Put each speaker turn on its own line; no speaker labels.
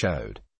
showed.